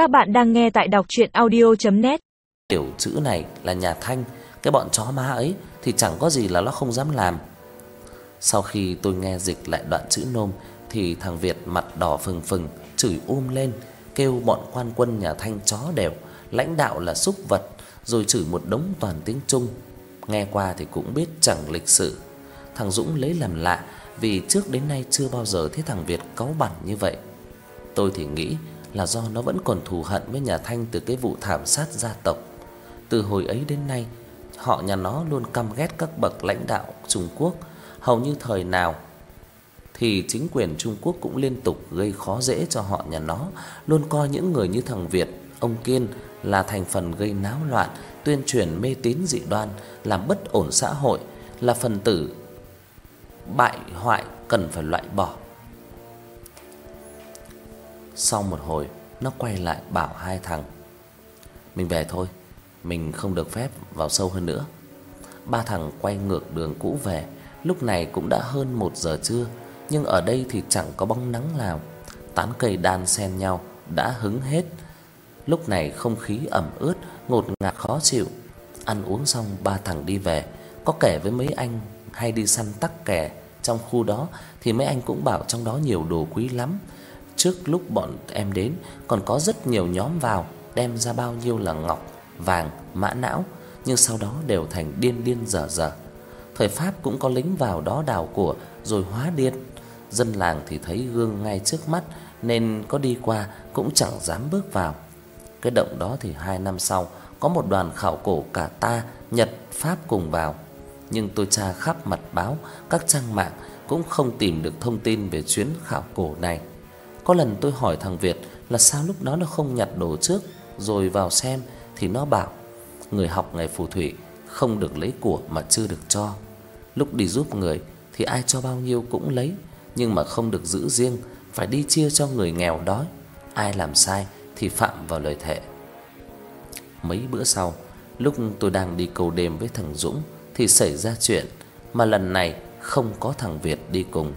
Các bạn đang nghe tại đọc audio net Tiểu chữ này là nhà Thanh, cái bọn chó má ấy thì chẳng có gì là nó không dám làm. Sau khi tôi nghe dịch lại đoạn chữ nôm thì thằng Việt mặt đỏ phừng phừng chửi um lên, kêu bọn quan quân nhà Thanh chó đều, lãnh đạo là súc vật, rồi chửi một đống toàn tiếng Trung. Nghe qua thì cũng biết chẳng lịch sự. Thằng Dũng lấy làm lạ vì trước đến nay chưa bao giờ thấy thằng Việt cáu bẩn như vậy. Tôi thì nghĩ là do nó vẫn còn thù hận với nhà Thanh từ cái vụ thảm sát gia tộc. Từ hồi ấy đến nay, họ nhà nó luôn căm ghét các bậc lãnh đạo Trung Quốc, hầu như thời nào thì chính quyền Trung Quốc cũng liên tục gây khó dễ cho họ nhà nó, luôn coi những người như thằng Việt, ông Kiên là thành phần gây náo loạn, tuyên truyền mê tín dị đoan, làm bất ổn xã hội, là phần tử bại hoại cần phải loại bỏ. Sau một hồi, nó quay lại bảo hai thằng: "Mình về thôi, mình không được phép vào sâu hơn nữa." Ba thằng quay ngược đường cũ về, lúc này cũng đã hơn 1 giờ trưa, nhưng ở đây thì chẳng có bóng nắng nào, tán cây đan xen nhau đã hứng hết. Lúc này không khí ẩm ướt, ngột ngạt khó chịu. Ăn uống xong ba thằng đi về, có kể với mấy anh hay đi săn tắc kè trong khu đó thì mấy anh cũng bảo trong đó nhiều đồ quý lắm. Trước lúc bọn em đến còn có rất nhiều nhóm vào đem ra bao nhiêu là ngọc, vàng, mã não, nhưng sau đó đều thành điên điên dở dở. Thời Pháp cũng có lính vào đó đào của rồi hóa điên. Dân làng thì thấy gương ngay trước mắt nên có đi qua cũng chẳng dám bước vào. Cái động đó thì 2 năm sau có một đoàn khảo cổ cả ta, Nhật, Pháp cùng vào. Nhưng tôi tra khắp mặt báo, các trang mạng cũng không tìm được thông tin về chuyến khảo cổ này. Có lần tôi hỏi thằng Việt là sao lúc đó nó không nhặt đồ trước rồi vào xem thì nó bảo người học nghề phù thủy không được lấy của mà chưa được cho. Lúc đi giúp người thì ai cho bao nhiêu cũng lấy, nhưng mà không được giữ riêng, phải đi chia cho người nghèo đói. Ai làm sai thì phạm vào lời thệ. Mấy bữa sau, lúc tôi đang đi cầu đêm với thằng Dũng thì xảy ra chuyện, mà lần này không có thằng Việt đi cùng.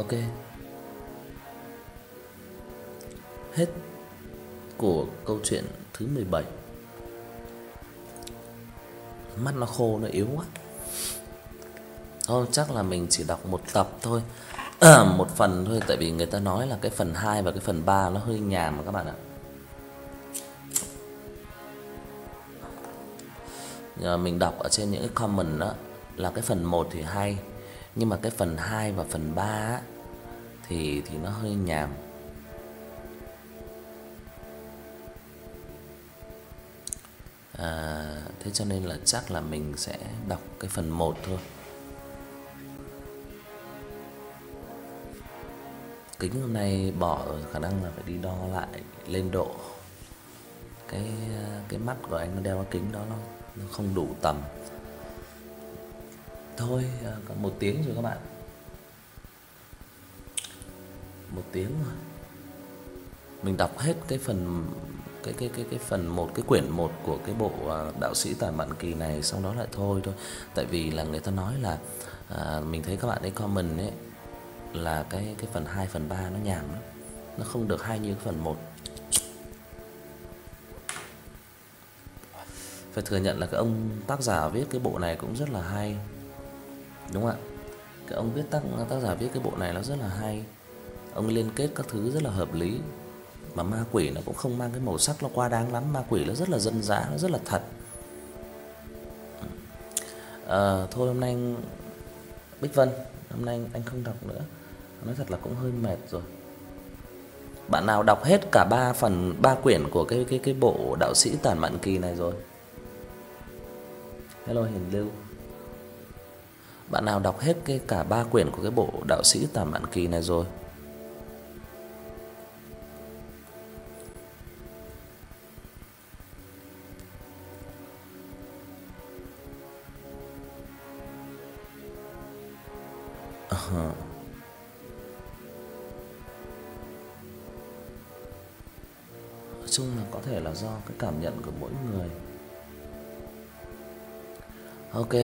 Ok. Hết của câu chuyện thứ 17. Mắt nó khô nó yếu quá. Thôi chắc là mình chỉ đọc một tập thôi. À, một phần thôi tại vì người ta nói là cái phần 2 và cái phần 3 nó hơi nhàm mà các bạn ạ. Giờ mình đọc ở trên những cái comment đó là cái phần 1 thì hay, nhưng mà cái phần 2 và phần 3 á, thì thì nó hơi nhàm. À thế cho nên là chắc là mình sẽ đọc cái phần 1 thôi. Kính hôm nay bỏ khả năng là phải đi đo lại lên độ. Cái à, cái mắt của anh nó đeo cái kính đó nó nó không đủ tầm. Thôi, à, còn một tiếng rồi các bạn. Một tiếng rồi. Mình đọc hết cái phần cái cái cái cái phần một cái quyển một của cái bộ à, đạo sĩ tài Mạn Kỳ này xong đó lại thôi thôi. Tại vì là người ta nói là à, mình thấy các bạn ấy comment ấy là cái cái phần 2 phần 3 nó nhàm lắm. Nó không được hay như cái phần 1. Phải thừa nhận là cái ông tác giả viết cái bộ này cũng rất là hay. Đúng không ạ? Cái ông viết tác tác giả viết cái bộ này nó rất là hay. Ông liên kết các thứ rất là hợp lý. Mà ma quỷ nó cũng không mang cái màu sắc nó quá đáng lắm, ma quỷ nó rất là dân dã, nó rất là thật. à, thôi hôm nay anh Bích Vân, hôm nay anh không đọc nữa. Nói thật là cũng hơi mệt rồi. Bạn nào đọc hết cả ba phần ba quyển của cái cái cái bộ đạo sĩ Tản Mạn Kỳ này rồi? Hello Hiền Lưu. Bạn nào đọc hết cái cả 3 quyển của cái bộ đạo sĩ tà Mạn Kỳ này rồi? Ờ. Nói chung là có thể là do cái cảm nhận của mỗi người. Ok.